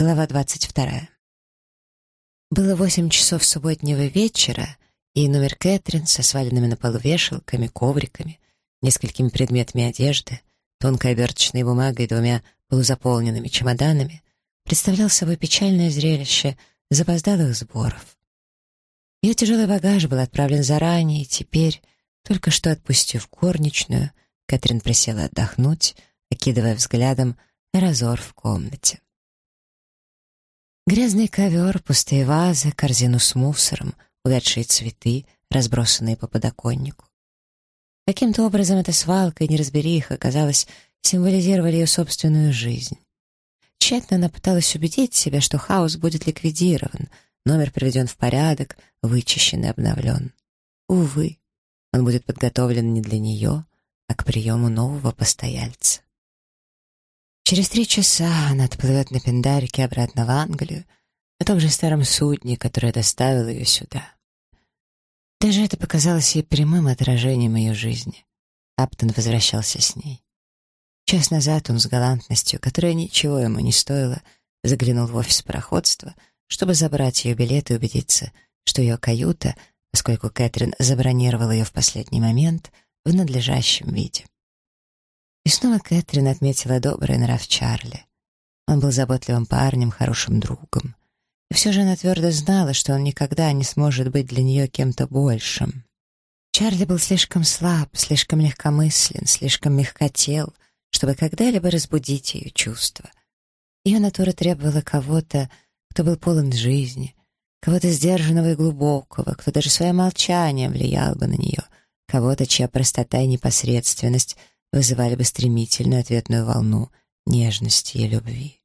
Глава двадцать вторая. Было восемь часов субботнего вечера, и номер Кэтрин со сваленными на полу вешалками, ковриками, несколькими предметами одежды, тонкой оберточной бумагой и двумя полузаполненными чемоданами представлял собой печальное зрелище запоздалых сборов. Ее тяжелый багаж был отправлен заранее, и теперь, только что отпустив горничную, Кэтрин присела отдохнуть, окидывая взглядом разор в комнате. Грязный ковер, пустые вазы, корзину с мусором, увядшие цветы, разбросанные по подоконнику. Каким-то образом эта свалка и неразбериха, казалось, символизировали ее собственную жизнь. Тщетно она пыталась убедить себя, что хаос будет ликвидирован, номер приведен в порядок, вычищен и обновлен. Увы, он будет подготовлен не для нее, а к приему нового постояльца. Через три часа она отплывет на Пендарике обратно в Англию, на том же старом судне, который доставил ее сюда. Даже это показалось ей прямым отражением ее жизни. Аптон возвращался с ней. Час назад он с галантностью, которая ничего ему не стоила, заглянул в офис пароходства, чтобы забрать ее билет и убедиться, что ее каюта, поскольку Кэтрин забронировала ее в последний момент, в надлежащем виде. И снова Кэтрин отметила добрый нрав Чарли. Он был заботливым парнем, хорошим другом. И все же она твердо знала, что он никогда не сможет быть для нее кем-то большим. Чарли был слишком слаб, слишком легкомыслен, слишком мягкотел, чтобы когда-либо разбудить ее чувства. Ее натура требовала кого-то, кто был полон жизни, кого-то сдержанного и глубокого, кто даже своим молчанием влиял бы на нее, кого-то, чья простота и непосредственность вызывали бы стремительную ответную волну нежности и любви.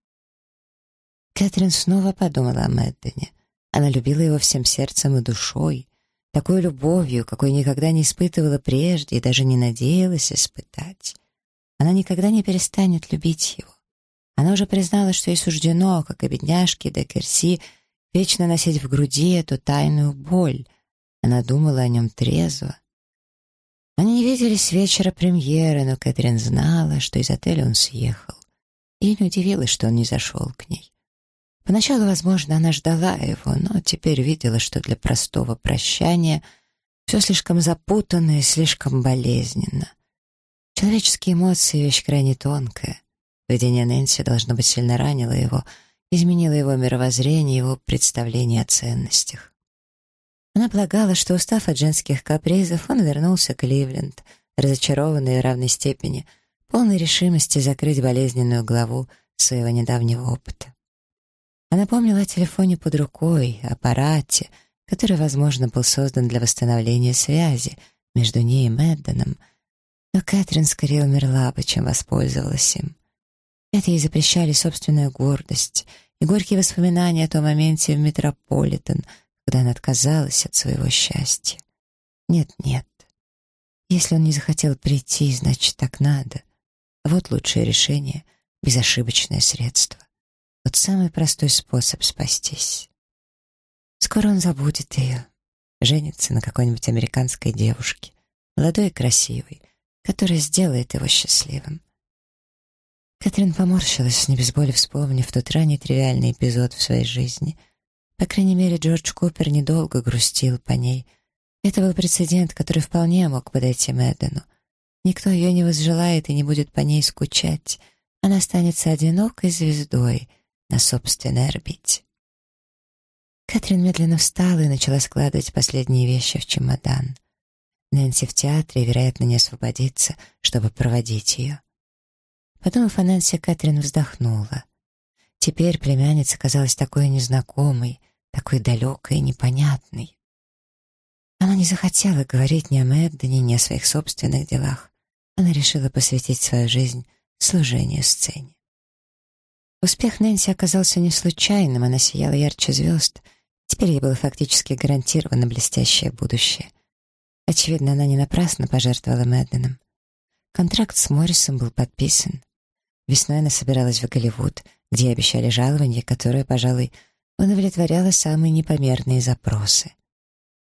Кэтрин снова подумала о Мэддене. Она любила его всем сердцем и душой, такой любовью, какой никогда не испытывала прежде и даже не надеялась испытать. Она никогда не перестанет любить его. Она уже признала, что ей суждено, как и бедняжке де Керси, вечно носить в груди эту тайную боль. Она думала о нем трезво, они не виделись с вечера премьеры, но Кэтрин знала, что из отеля он съехал. И не удивилась, что он не зашел к ней. Поначалу, возможно, она ждала его, но теперь видела, что для простого прощания все слишком запутанно и слишком болезненно. Человеческие эмоции — вещь крайне тонкая. Поведение Нэнси, должно быть, сильно ранило его, изменило его мировоззрение, его представление о ценностях. Она полагала, что, устав от женских капризов, он вернулся к Ливленд, разочарованный в равной степени, полной решимости закрыть болезненную главу своего недавнего опыта. Она помнила о телефоне под рукой, аппарате, который, возможно, был создан для восстановления связи между ней и Мэдденом, но Кэтрин скорее умерла бы, чем воспользовалась им. Это ей запрещали собственная гордость и горькие воспоминания о том моменте в Метрополитен — когда она отказалась от своего счастья. Нет, нет. Если он не захотел прийти, значит, так надо. Вот лучшее решение, безошибочное средство. Вот самый простой способ спастись. Скоро он забудет ее, женится на какой-нибудь американской девушке, молодой и красивой, которая сделает его счастливым. Кэтрин поморщилась, не без боли вспомнив тот ранний тривиальный эпизод в своей жизни — по крайней мере, Джордж Купер недолго грустил по ней. Это был прецедент, который вполне мог подойти Мэддену. Никто ее не возжелает и не будет по ней скучать. Она останется одинокой звездой на собственной орбите. Кэтрин медленно встала и начала складывать последние вещи в чемодан. Нэнси в театре, вероятно, не освободится, чтобы проводить ее. Подумав о Нэнси, Кэтрин вздохнула. Теперь племянница казалась такой незнакомой, такой далекой и непонятной. Она не захотела говорить ни о Мэддене, ни о своих собственных делах. Она решила посвятить свою жизнь служению сцене. Успех Нэнси оказался не случайным, она сияла ярче звезд. Теперь ей было фактически гарантировано блестящее будущее. Очевидно, она не напрасно пожертвовала Мэдденом. Контракт с Моррисом был подписан. Весной она собиралась в Голливуд, где обещали жалование, которое, пожалуй, удовлетворяло самые непомерные запросы.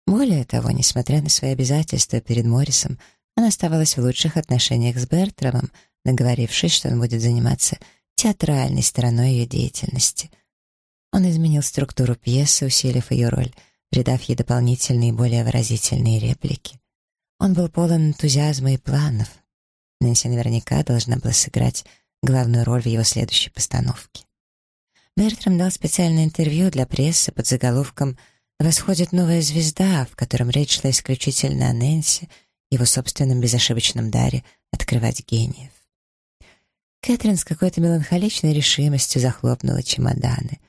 Более того, несмотря на свои обязательства перед Моррисом, она оставалась в лучших отношениях с Бертрамом, договорившись, что он будет заниматься театральной стороной ее деятельности, Он изменил структуру пьесы, усилив ее роль, придав ей дополнительные, более выразительные реплики. Он был полон энтузиазма и планов. Нэнси наверняка должна была сыграть главную роль в его следующей постановке. Бертрам дал специальное интервью для прессы под заголовком «Восходит новая звезда», в котором речь шла исключительно о Нэнси, его собственном безошибочном даре открывать гениев. Кэтрин с какой-то меланхоличной решимостью захлопнула чемоданы.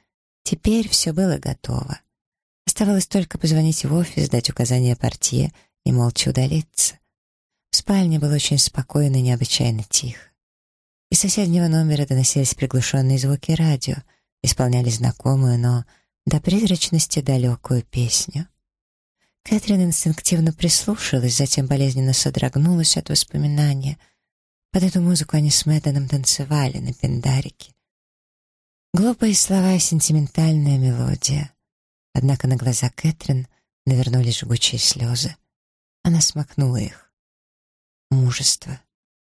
Теперь все было готово. Оставалось только позвонить в офис, дать указания портье и молча удалиться. В спальне было очень спокойно и необычайно тихо. Из соседнего номера доносились приглушенные звуки радио, исполняли знакомую, но до призрачности далекую песню. Кэтрин инстинктивно прислушалась, затем болезненно содрогнулась от воспоминания. Под эту музыку они с Мэдденом танцевали на пендарике. Глупые слова и сентиментальная мелодия. Однако на глаза Кэтрин навернулись жгучие слезы. Она смакнула их. Мужество.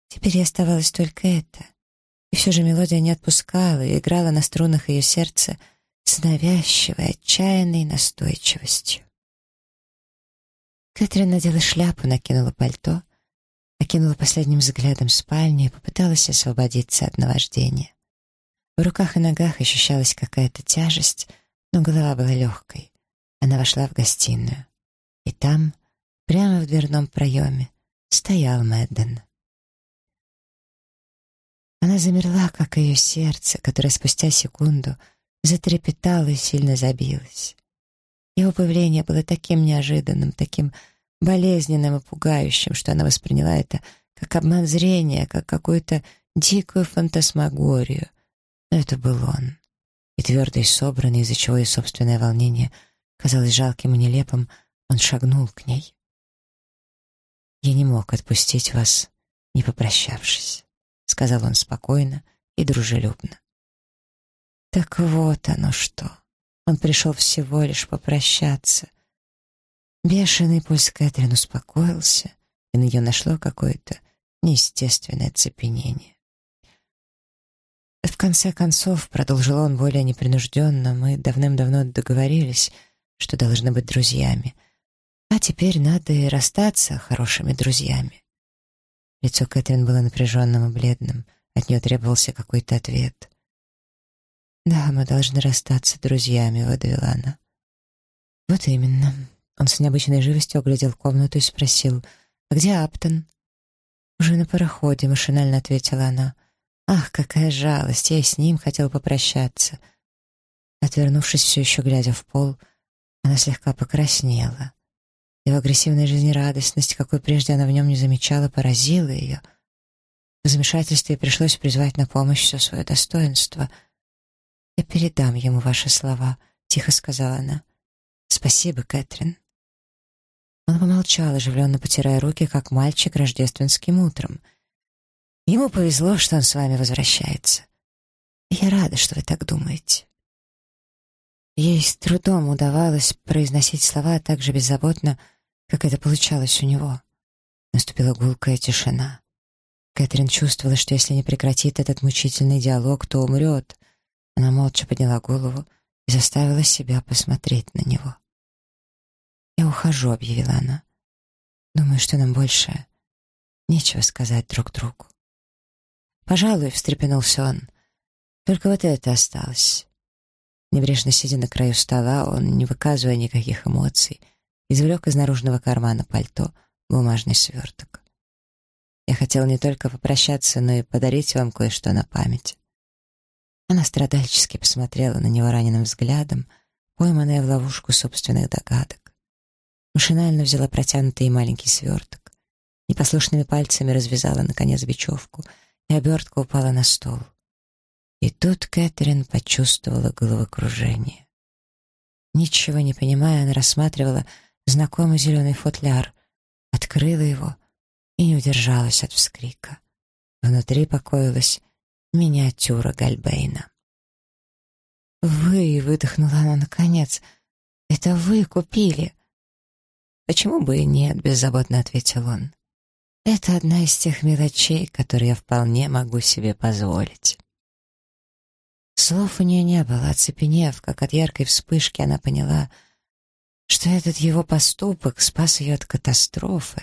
Теперь ей оставалось только это. И все же мелодия не отпускала и играла на струнах ее сердца с навязчивой, отчаянной настойчивостью. Кэтрин надела шляпу, накинула пальто, окинула последним взглядом спальню и попыталась освободиться от наваждения. В руках и ногах ощущалась какая-то тяжесть, но голова была легкой. Она вошла в гостиную. И там, прямо в дверном проеме, стоял Мэдден. Она замерла, как ее сердце, которое спустя секунду затрепетало и сильно забилось. Его появление было таким неожиданным, таким болезненным и пугающим, что она восприняла это как обман зрения, как какую-то дикую фантасмагорию. Но это был он. И твердый, собранный, из-за чего и собственное волнение казалось жалким и нелепым, он шагнул к ней. «Я не мог отпустить вас, не попрощавшись», — сказал он спокойно и дружелюбно. «Так вот оно что!» Он пришел всего лишь попрощаться. Бешеный пульс Кэтрин успокоился, и на нее нашло какое-то неестественное оцепенение. В конце концов, продолжил он более непринужденно, мы давным-давно договорились, что должны быть друзьями. А теперь надо и расстаться хорошими друзьями. Лицо Кэтрин было напряженным и бледным, от нее требовался какой-то ответ. «Да, мы должны расстаться друзьями», — выдавила она. «Вот именно». Он с необычной живостью оглядел комнату и спросил, «А где Аптон?» «Уже на пароходе», — машинально ответила она. «Ах, какая жалость! Я с ним хотела попрощаться». Отвернувшись, все еще глядя в пол, она слегка покраснела. Его агрессивная жизнерадостность, какой прежде она в нем не замечала, поразила ее. В замешательстве пришлось призвать на помощь все свое достоинство — «Я передам ему ваши слова», — тихо сказала она. «Спасибо, Кэтрин». Он помолчал, оживленно потирая руки, как мальчик рождественским утром. «Ему повезло, что он с вами возвращается. Я рада, что вы так думаете». Ей с трудом удавалось произносить слова так же беззаботно, как это получалось у него. Наступила гулкая тишина. Кэтрин чувствовала, что если не прекратит этот мучительный диалог, то умрет. Она молча подняла голову и заставила себя посмотреть на него. «Я ухожу», — объявила она. «Думаю, что нам больше нечего сказать друг другу». «Пожалуй», — встрепенулся он, — «только вот это осталось». Небрежно сидя на краю стола, он, не выказывая никаких эмоций, извлек из наружного кармана пальто бумажный сверток. «Я хотел не только попрощаться, но и подарить вам кое-что на память». Она страдальчески посмотрела на него раненым взглядом, пойманная в ловушку собственных догадок. Машинально взяла протянутый маленький сверток. Непослушными пальцами развязала, наконец, бечевку, и обертка упала на стол. И тут Кэтрин почувствовала головокружение. Ничего не понимая, она рассматривала знакомый зеленый футляр, открыла его и не удержалась от вскрика. Внутри покоилась миниатюра Гальбейна. «Вы!» — выдохнула она наконец. «Это вы купили!» «Почему бы и нет?» — беззаботно ответил он. «Это одна из тех мелочей, которые я вполне могу себе позволить». Слов у нее не было, оцепенев, как от яркой вспышки, она поняла, что этот его поступок спас ее от катастрофы.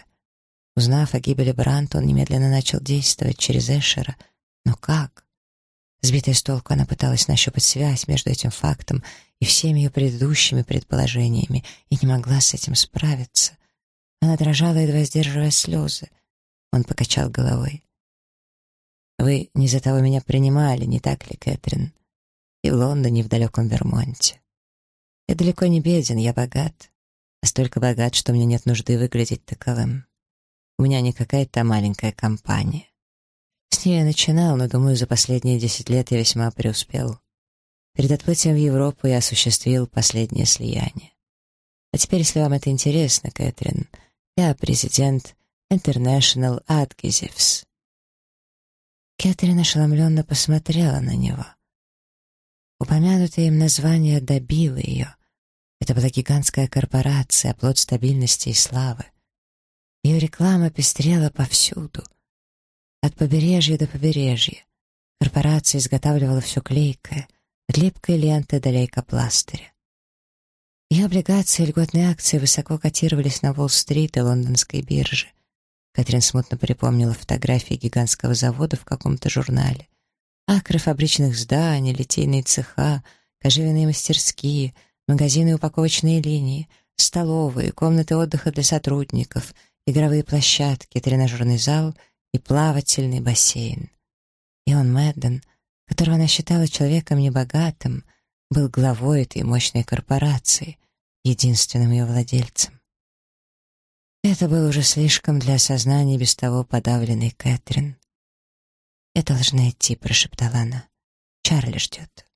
Узнав о гибели Бранта, он немедленно начал действовать через Эшера. Но как? Сбитая с толку, она пыталась нащупать связь между этим фактом и всеми ее предыдущими предположениями и не могла с этим справиться. Она дрожала, едва сдерживая слезы. Он покачал головой. «Вы не за того меня принимали, не так ли, Кэтрин? И в Лондоне, и в далеком Вермонте. Я далеко не беден, я богат. Настолько богат, что мне нет нужды выглядеть таковым. У меня не какая-то маленькая компания. С ней я начинал, но, думаю, за последние десять лет я весьма преуспел. Перед отплытием в Европу я осуществил последнее слияние. А теперь, если вам это интересно, Кэтрин, я президент International Adhesives. Кэтрин ошеломленно посмотрела на него. Упомянутое им название добило ее. Это была гигантская корпорация, плод стабильности и славы. Ее реклама пестрела повсюду. От побережья до побережья. Корпорация изготавливала все клейкое, от липкой ленты до лейкопластыря. Ее облигации и льготные акции высоко котировались на Уолл-стрит и лондонской бирже. Катрин смутно припомнила фотографии гигантского завода в каком-то журнале. Акры фабричных зданий, литейные цеха, кожевенные мастерские, магазины и упаковочные линии, столовые, комнаты отдыха для сотрудников, игровые площадки, тренажерный зал и плавательный бассейн. И он, Мэдден, которого она считала человеком небогатым, был главой этой мощной корпорации, единственным ее владельцем. Это было уже слишком для осознания без того подавленной Кэтрин. «Я должна идти», — прошептала она. «Чарли ждет».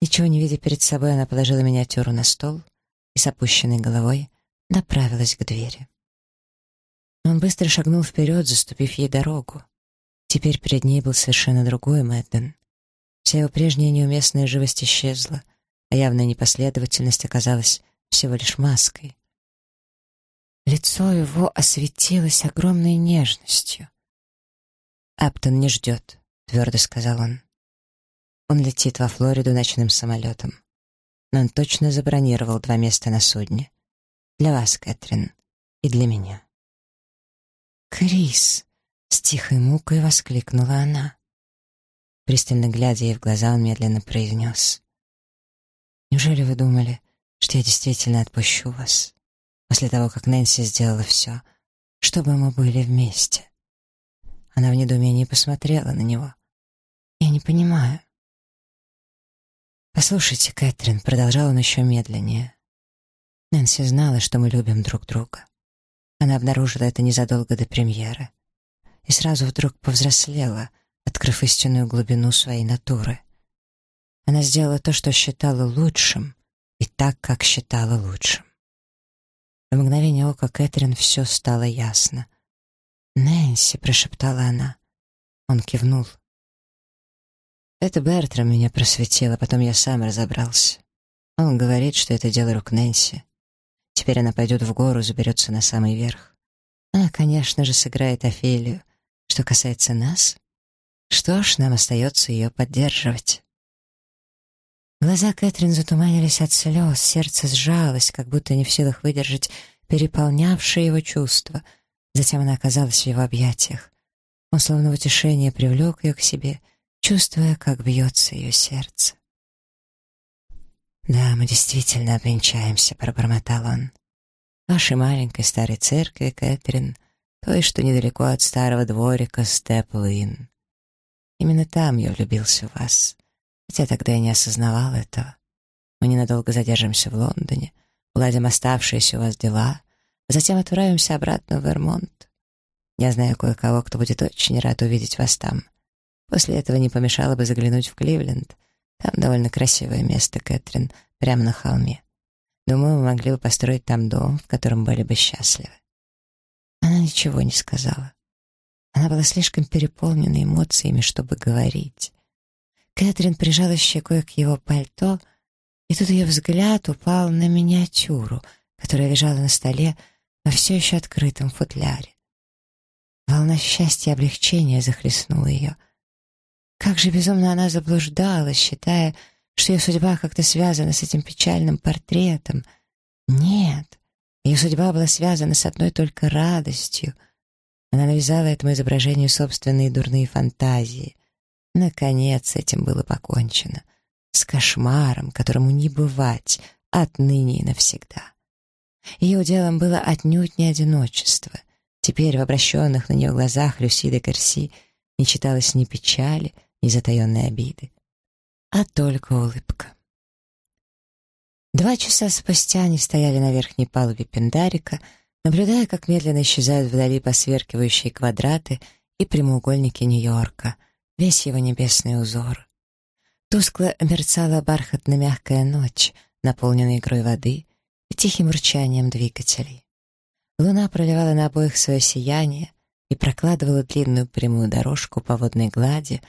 Ничего не видя перед собой, она положила миниатюру на стол и с опущенной головой направилась к двери. Он быстро шагнул вперед, заступив ей дорогу. Теперь перед ней был совершенно другой Мэдден. Вся его прежняя неуместная живость исчезла, а явная непоследовательность оказалась всего лишь маской. Лицо его осветилось огромной нежностью. «Аптон не ждет», — твердо сказал он. Он летит во Флориду ночным самолетом. Но он точно забронировал два места на судне. Для вас, Кэтрин, и для меня. «Крис!» — с тихой мукой воскликнула она. Пристально глядя ей в глаза, он медленно произнес. «Неужели вы думали, что я действительно отпущу вас, после того, как Нэнси сделала все, чтобы мы были вместе?» Она в недоумении посмотрела на него. «Я не понимаю». «Послушайте, Кэтрин», — продолжал он еще медленнее. Нэнси знала, что мы любим друг друга. Она обнаружила это незадолго до премьеры. И сразу вдруг повзрослела, открыв истинную глубину своей натуры. Она сделала то, что считала лучшим, и так, как считала лучшим. В мгновение ока Кэтрин все стало ясно. «Нэнси», — прошептала она. Он кивнул. «Это Бертрам меня просветил, а потом я сам разобрался. Он говорит, что это дело рук Нэнси. Теперь она пойдет в гору, заберется на самый верх. Она, конечно же, сыграет Офелию. Что касается нас, что ж, нам остается ее поддерживать. Глаза Кэтрин затуманились от слез, сердце сжалось, как будто не в силах выдержать переполнявшее его чувство. Затем она оказалась в его объятиях. Он словно в утешение привлек ее к себе, чувствуя, как бьется ее сердце. «Да, мы действительно обвенчаемся», — пробормотал он. «Вашей маленькой старой церкви, Кэтрин, той, что недалеко от старого дворика Степ-Лин. Именно там я влюбился в вас, хотя тогда я не осознавал этого. Мы ненадолго задержимся в Лондоне, уладим оставшиеся у вас дела, а затем отправимся обратно в Вермонт. Я знаю кое-кого, кто будет очень рад увидеть вас там. После этого не помешало бы заглянуть в Кливленд — там довольно красивое место, Кэтрин, прямо на холме. Думаю, мы могли бы построить там дом, в котором были бы счастливы. Она ничего не сказала. Она была слишком переполнена эмоциями, чтобы говорить. Кэтрин прижала щекой к его пальто, и тут ее взгляд упал на миниатюру, которая лежала на столе во все еще открытом футляре. Волна счастья и облегчения захлестнула ее — Как же безумно она заблуждалась, считая, что ее судьба как-то связана с этим печальным портретом. Нет, ее судьба была связана с одной только радостью. Она навязала этому изображению собственные дурные фантазии. Наконец, этим было покончено. С кошмаром, которому не бывать отныне и навсегда. Ее уделом было отнюдь не одиночество. Теперь в обращенных на нее глазах Люси де Корси не читалось ни печали, ни затаенной обиды, а только улыбка. Два часа спустя они стояли на верхней палубе Пендарика, наблюдая, как медленно исчезают вдали посверкивающие квадраты и прямоугольники Нью-Йорка, весь его небесный узор. Тускло мерцала бархатно-мягкая ночь, наполненная игрой воды и тихим урчанием двигателей. Луна проливала на обоих свое сияние и прокладывала длинную прямую дорожку по водной глади,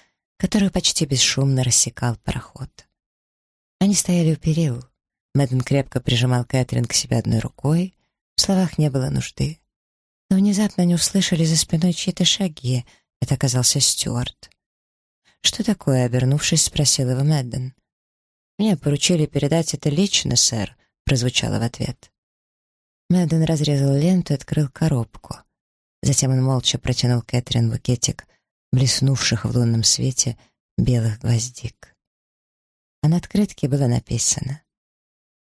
которую почти бесшумно рассекал пароход. Они стояли у перил, Мэдден крепко прижимал Кэтрин к себе одной рукой. В словах не было нужды. Но внезапно они услышали за спиной чьи-то шаги. Это оказался Стюарт. «Что такое?» — обернувшись, спросил его Мэдден. «Мне поручили передать это лично, сэр», — прозвучало в ответ. Мэдден разрезал ленту и открыл коробку. Затем он молча протянул Кэтрин букетик блеснувших в лунном свете белых гвоздик. А на открытке было написано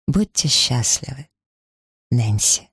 Будьте счастливы. Нэнси.